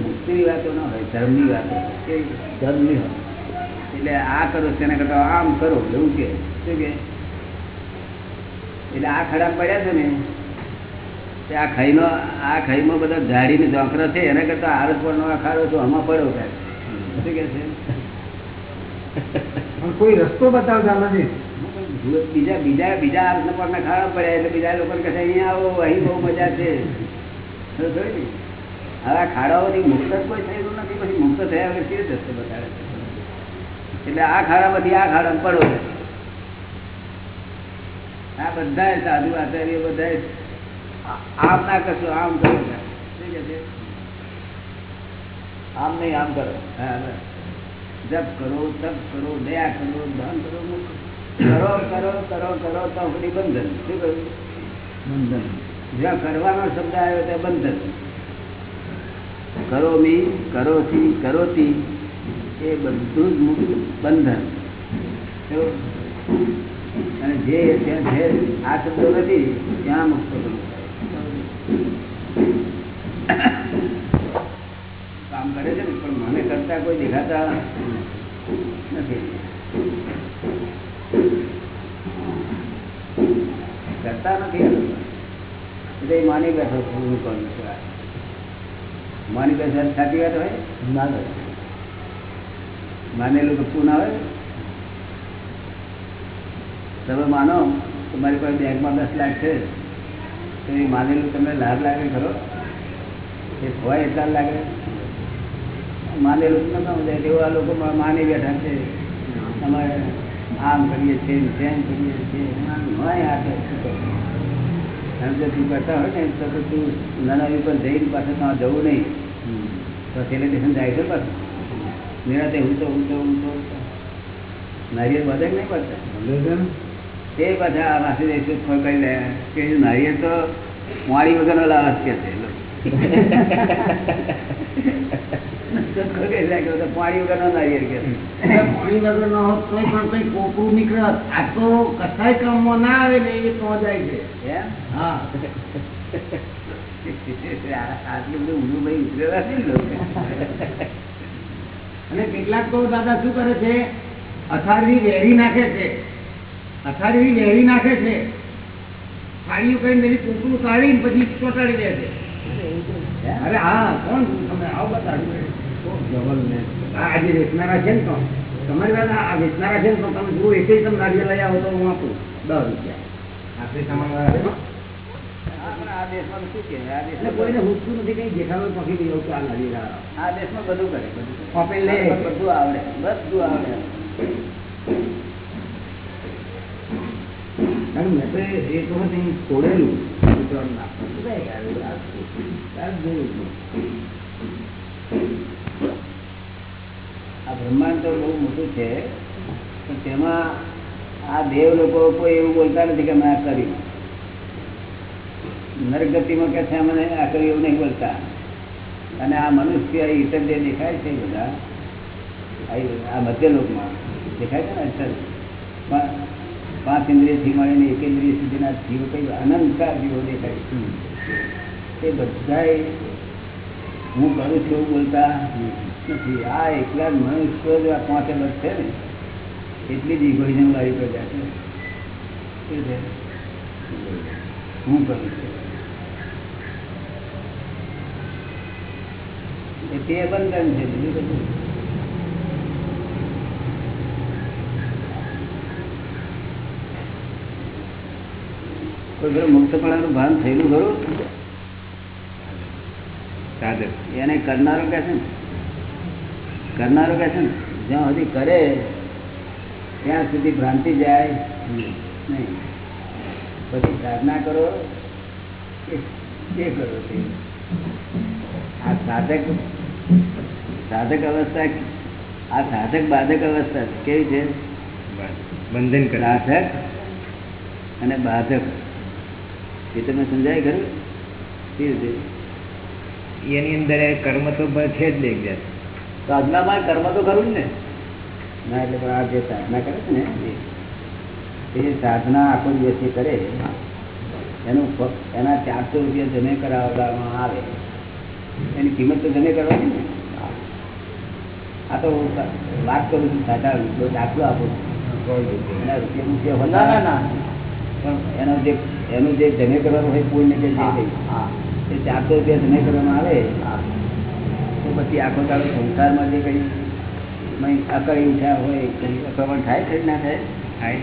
મુક્તિની વાતો ના હોય ધર્મની વાતો કેવી ધર્મની હોય એટલે આ કરો તેના કરતા આમ કરો એવું કે શું કે એટલે આ ખડા પડ્યા છે ને. તે આ ખાઈનો આ ખાઈમાં બધા ઝાડીને ઝોંકરા છે, એના કરતા આરસ પરનો ખાડો તો આમાં પડ્યો કે શું કે છે? કોઈ રસ્તો બતાવતા નથી. બીજા બીજા બીજા આરસ પરના ખાડા પડ્યા એટલે બીજા લોકો કહે અહીંયા આવો, અહીં બહુ મજા છે? હવે આ ખાડાઓથી મુક્ત કોઈ થયેલું નથી, પછી મુક્ત થયા વગર કેવી રસ્તો બતાવે? એટલે આ ખાડામાંથી આ ખાડા પડો આ બધા સાધુ આચાર્ય બધા આમ ના કરશો, આમ કરો. આમ નહીં, આમ કરો. હા. જપ કરો, તપ કરો, દયા કરો, દાન કરો કરો. કરો કરો કરો તો આપણી બંધન. શું કહ્યું? બંધન. જ્યાં કરવાનો શબ્દ આવ્યો ત્યાં બંધન. કરો મી કરોથી કરોતી એ બધું જ મુક્ત બંધન. અને જે આ શબ્દો નથી, ત્યાં મુક્ત બનવું. કામ કરે છે ને પણ મને કરતા કોઈ દેખાતા નથી. કરતા નથી એટલે માની બેઠો છું હું કહું છું માની બેઠો સાચી વાત હોય? ના. માનેલું કપતું ના હોય તમે માનો તમારી પાસે બેંકમાં દસ લાખ છે તો એ માનેલું તમને લાભ લાગે ખરો? એ હોય એટલા લાગે. માનેલું નતા સમજાય તેવું આ લોકો માની બેઠા છે. અમારે આમ કરીએ છીએ તેમ કરીએ છીએ. હોય આ તો કરતા હોય ને તો તો નાના ઉપર જઈને પાછું ત્યાં જવું નહીં. તો સેલિબ્રેશન જાય છે પાછું? નિરાતે ઊંચો ઊંચો તો નારિયેળ બધે નહીં પડતા? તે પાછા આ વાસી દેશું કરી લે કે નારિયેળ તો વાણી વગરનો લાવાસ કે છે પાણી વગરનો નારિયેળ કે છે પાણી વગર ન હોત તોય પણ કઈ કોકરું નીકળે આ તો કસાય કામમાં ના આવે ને એ તો જાય. છે હા. આટલું બધું ઊંધું ભાઈ ઉતરેલા છે ને અને કેટલાક તો દાદા શું કરે છે? અથારી વેરી નાખે છે. અથારી વેરી નાખે છે. સાડીઓ કઈ મેરી કુકડું સાડી પછી ચોટાડી દે છે. અરે હા કોણ? તમે આવો બતાડ્યું આ આજે વેચનારા છે ને તો? તમારી આ વેચનારા છે ને તો તમે જુઓ એક તમે ગાડીઓ લઈ આવો તો હું આપું. દસ રૂપિયા. આપણે સામાન આ દેશમાં તો શું કહેવાય? આ એટલે કોઈને હુસતું નથી કઈ દેખાડો પકી ગયો કે આ લાવો આ દેશમાં બધું કરે બધું કરે. લે. બધું આવડે બધું આવડે. મેં તો એ- એક વખત અહીં ઉતરણ નાખતું. બધા એ ગાડી લાવતું. ત્યારે જ જોયું હતું. આ બ્રહ્માંડ તો બહુ મોટું છે પણ તેમાં આ દેવ લોકો કોઈ એવું બોલતા નથી કે અમે આ કર્યું. નરગતિમાં કે છે અમને આ કર્યું એવું નહીં બોલતા. અને આ મનુષ્ય ઈતર જે દેખાય છે બધા આ- મધ્ય લોકમાં દેખાય છે ને પા- પાંચ ઇન્દ્રિયથી મળીને એક ઇન્દ્રિય સુધીના જીવો કઈ અનંતકાર જીવો દેખાય છે. એ બધાય હું કરું છું એવું બોલતા નથી. આ એકલા મનુષ્ય જ આ પાંચે બસ છે ને એટલી જ ઇગોઇઝમ વાળી પ્રજા છે. હું કરું છું? તે બંધન છે બીજું બધું કોઈ મુક્તપણાનું ભાન થયેલું ખરું? એને કરનારો કે છે ને કરનારો કહે છે ને જ્યાં સુધી કરે ત્યાં સુધી ભ્રાંતિ જાય. નહીં. પછી સાધના કરો જે કરો તે. આ સાધક સાધક અવસ્થા આ સાધક બાધક અવસ્થા કેવી છે? બંધન સાધક અને બાધક. એ તમે સમજાય ખરું? કેવી રીતે? એની અંદર કર્મ તો છે જ એક જાત. સાધનામાં કર્મ તો ખરું ને. ના એટલે આ જે સાધના કરે છે ને એ સાધના આખો દિવસ કરે એનું એના ચારસો રૂપિયા જમે કરાવવામાં આવે. એની કિંમત તો જમે કરવાની ને. આ તો વાત કરું છું સાચા દાખલો આપું છું. એના રૂપિયા રૂપિયા વધારા ના પણ એનો જે એનું જે જમે કરવાનું હોય કોઈને કે જે હા, એ ચારસો રૂપિયા જમે કરવામાં આવે. પછી આખો તારો સંસારમાં જે કંઈ અકળી ઉઠ્યા હોય કંઈ અકળવણ થાય ખરી ના થાય? થાય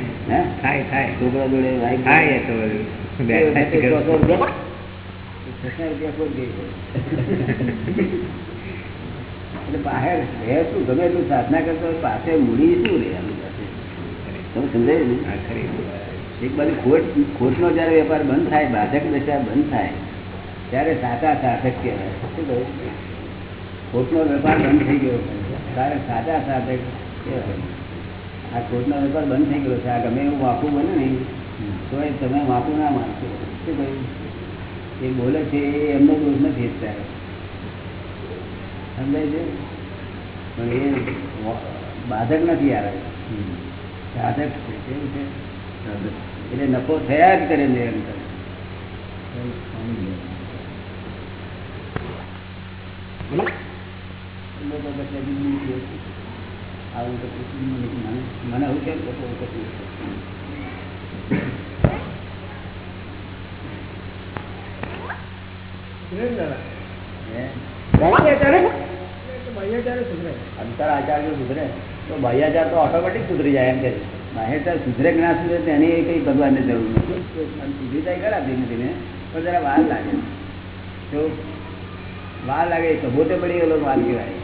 થાય થાય. છોકરા જોડે થાય તો એ બે- વખતે થાય છસો રૂપિયા. છસો રૂપિયા કોઈ દે છે. એટલે બહાર રહે શું ગમે એટલું સાધના કરતો પાસે મૂડી શું રે આની પાસે? તમે સમજાયું ને? એક બાજુ ખોટ ખોટનો જયારે વેપાર બંધ થાય બાધક દશા બંધ થાય ત્યારે સાચા સાધક કહેવાય. શું કહ્યું? ખોટનો વેપાર બંધ થઈ ગયો કારણ સાચા સાથે આ કોર્ટનો વેપાર બંધ થઈ ગયો છે. આ ગમે એવું વાપું બને ને તો એ તમે વાપું ના માનશો. શું કહ્યું એ બોલે છે એ એમનો દોષ નથી અત્યારે. સમજાય છે? પણ એ બાધક નથી આવે સાધક છે કેવું છે? એટલે નફો થયા જ કરે નિરંતર. છે, મને આવું કેમ લોકો એવું કરતું અંતર આચાર્ય સુધરે તો બાહ્યાચાર તો ઓટોમેટિક સુધરી જાય એમ કે. બાહ્યાચાર સુધરે કે ના સુધરે તેની કઈ ભગવાનને જરૂર નથી સુધી જાય ખરા ધીમે ધીમે પણ જરા વાર લાગે, તો વાર લાગે કબોટે પડી ગયેલો વાર કહેવાય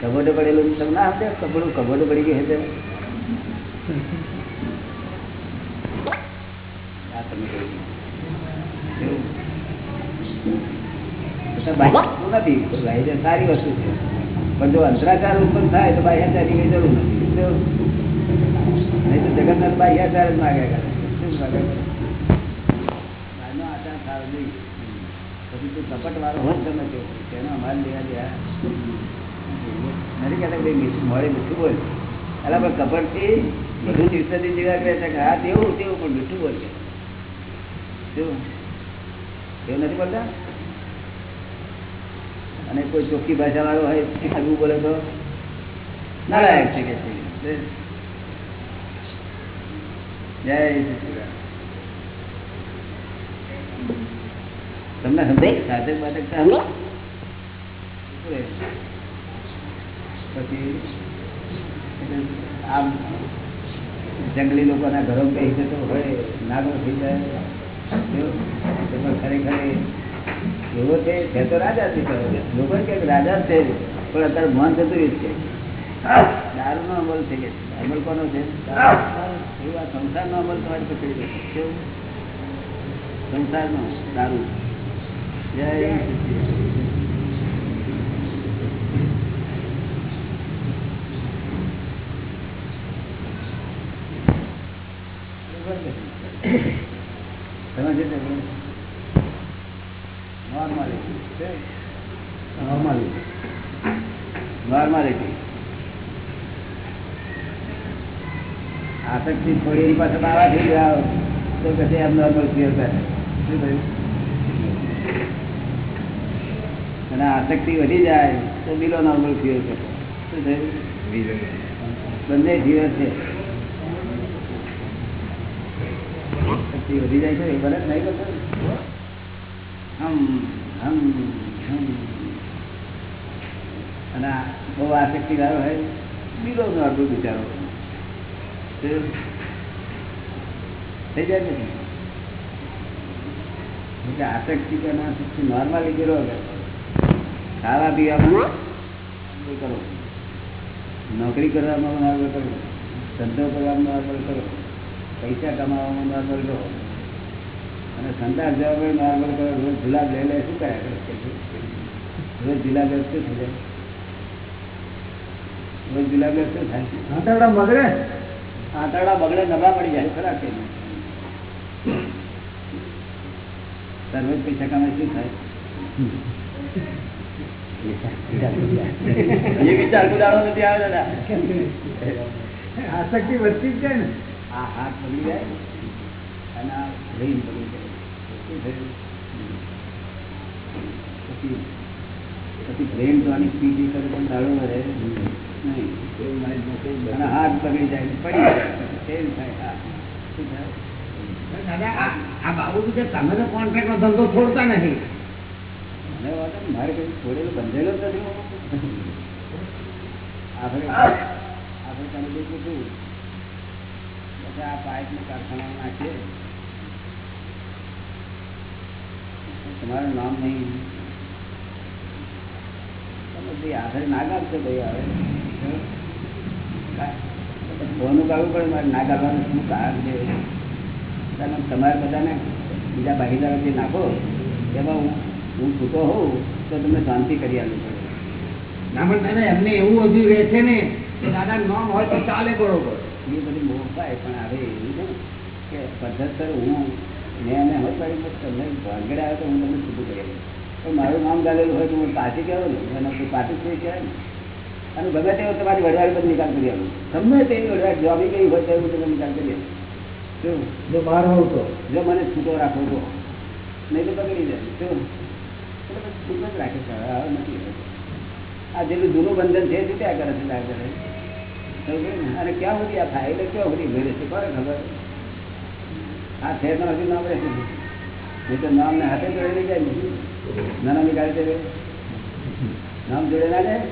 કબોટે પડેલું તમને ના કબડો કબોટું કબોટે પડી ગયું બાહ્ય નથી. સારી વસ્તુ છે. પણ જો અંતરાચાર ઉત્પન્ન થાય તો બાહ્યાચારની કઈ જરૂર નથી. તો જગતનાથ બાહ્યાચાર જ માગ્યા કરે. શું માગ્યા કરે? આચાર થવો જોઈએ એવું નથી બોલતા? અને કોઈ ચોખ્ખી ભાષા વાળો હોય આગવું બોલે તો નારાયક છે કે જય સચિદાનંદ. તમને સમજાય સાધક બાધક પછી આમ જંગલી લોકોના ઘરો કઈ જતો હોય, નાગો થઈ જાય. ખરેખર એવો છે છે તો રાજા છે લોકો કે રાજા છે, પણ અત્યારે મન થતું જ છે. દારૂ નો અમલ થઈ ગયો. અમલ કોનો છે? એવું આ સંસાર નો અમલ તમારી પકડી જશે કેવું? સંસાર નો દારૂ જય સચિદાનંદ. સમજે છે નોર્માલિટી આસક્તિ એની પાસે બાવા થઈ ગયા. તો પછી એમ નોર્મલ ક્લિયર કરે શું કહ્યું અને આસક્તિ વધી જાય તો બિલો નોર્મલ ફીલ કરે શું બંને જીવન છે. શક્તિ વધી જાય છે બને નહીં કરતો? હમ હમ હમ. અને બહુ આસક્તિ વાળો હોય બિલો નોર્મલ બિચારો થઈ જાય ને આસક્તિ કે ના આસક્તિ નોર્મલી ગયેલો ખાવા પીવામાં કરો. નોકરી કરવામાં નોર્મલ કરો. ધંધો કરવામાં નોર્મલ કરો. પૈસા કમાવામાં નોર્મલ કરો. અને સંદાસ જવા નોર્મલ કરો. રોજ ગુલાબ લઈ લે શું કર્યા કરે? રોજ ગુલાબ લે શું થઈ જાય રોજ ગુલાબ લે શું થાય? આંતરડા બગડે? આંતરડા બગડે નબળા પડી જાય. ખરા કે સર્વે પૈસા કમાય શું થાય? એ વિચાર કુદાડો નથી આવે દાદા. આસક્તિ વધતી જ જાય ને. આ હાથ પકડી જાય. અને આ બ્રેઇન જાય. પછી પછી બ્રેઇન તો આની પીટી કરે પણ દાડો વધે નહીં. એવું મને બને. અને હાથ પકડી જાય પડી જાય. થાય? હાથ. દાદા આ- બાબુ તમે તો કોન્ટ્રાક્ટ નો ધંધો છોડતા નથી. મારે કઈ છોડેલો બંધેલો જ નથી આપણે આપણે તમે જે કીધું બધા આ પાઇપને કારખાનામાં નાખીએ. તમારું નામ નહીં. તમે આખરે ના કાઢશો ભાઈ હવે ફોનું કાઢવું પડે મારે ના કાઢવાનું શું કારણ છે? તમે તમારે બધાને બીજા ભાગીદારો જે નાખો એમાં હું હું છૂટો હોઉં તો તમને શાંતિ કરી આપવી પડે ના પણ દાદા એમને એવું હજુ રહે છે ને કે દાદા નામ હોય તો ચાલે બરોબર. એ બધી મોહ થાય પણ હવે એવું છે કે પદ્ધતર હું મેં એને હોય પાડી તમને ભાગડે આવે તો હું તમને છૂટું કરી આપીશ. પણ મારું નામ ગાલેલું હોય તો હું પાછી કહેવાય ને એનો કોઈ પાછી કોઈ કહેવાય ને. અને ગમે તેવો તમારી વડવાડી પર નિકાલ કરી આપું. ગમે તેવી વડવાડ જોબી કઈ હોય તો તમે નિકાલ કરી આપું. જો બહાર હોવ તો? જો મને છૂટો રાખો તો. નહીં તો પકડી જાય. જ રાખે છે નથી આ જેટલું જૂનું બંધન છે તે ત્યાં કરે છે ત્યાં અને ક્યાં સુધી આ થાય? એટલે ક્યાં સુધી ઘરે છે? કોને ખબર? આ છે તો હજુ નામ રહેશે નહીં તો નામ ને હાથે જોડે લઈ જાય નાના નાના ગાડી જોડે. નામ જોડે ના જાય?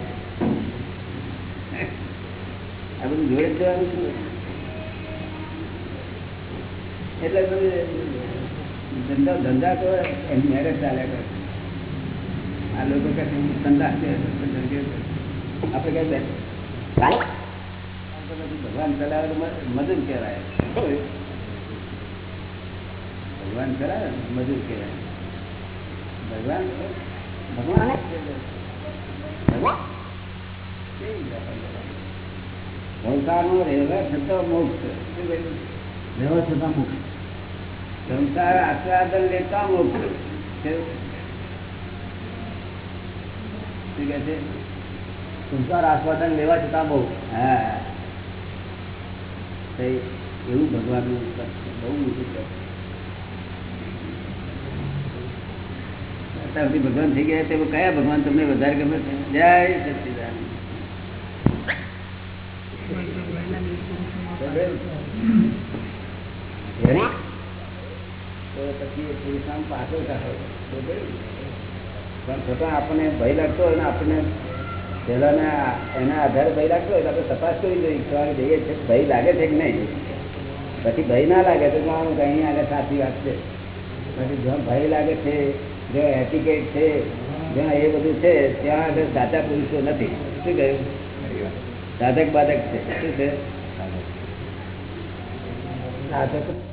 આ બધું જોડે જ જવાનું એટલે ધંધા ધંધા તો એમ મેરેજ ચાલ્યા કરે. આ લોકો કહે છે ધંધા છે આપણે ભગવાન ચલાવે મજૂર કહેવાય. ભગવાન ચલાવે ને મજૂર કહેવાય. ભગવાન ભગવાન? સંસારનો રહેવા છતાં મોક્ષ? રહેવા છતાં મુખ સંસાર આસ્વાદન લેતા મોક્ષ. શું શું કહે છે? સંસાર આસ્વાદન લેવા છતાં બહુ. હા. તો એવું ભગવાનનું તત્વ છે. બહુ મોટું તત્વ છે. અત્યાર સુધી ભગવાન થઈ ગયા તે કયા ભગવાન તમને વધારે ગમે છે? જય સચિદાન તો પછી એ પુરુષાર્થ પાછો કાઢો તો બરાબર. પણ છતાં આપણને ભય લાગતો હોય ને આપણને પહેલાના એના આધારે ભય લાગતો હોય આપણે તપાસ કરી જોઈએ સવારે જઈએ છે. ભય લાગે છે કે નહીં? પછી ભય ના લાગે તો જાણો કે અહીં આગળ સાચી વાત છે. પછી જ્યાં ભય લાગે છે, જ્યાં એટિકેટ છે, જ્યાં એ બધું છે, ત્યાં આગળ સાચા પુરુષો નથી. શું કહ્યું? સાધક બાધક છે. શું છે? સાધક.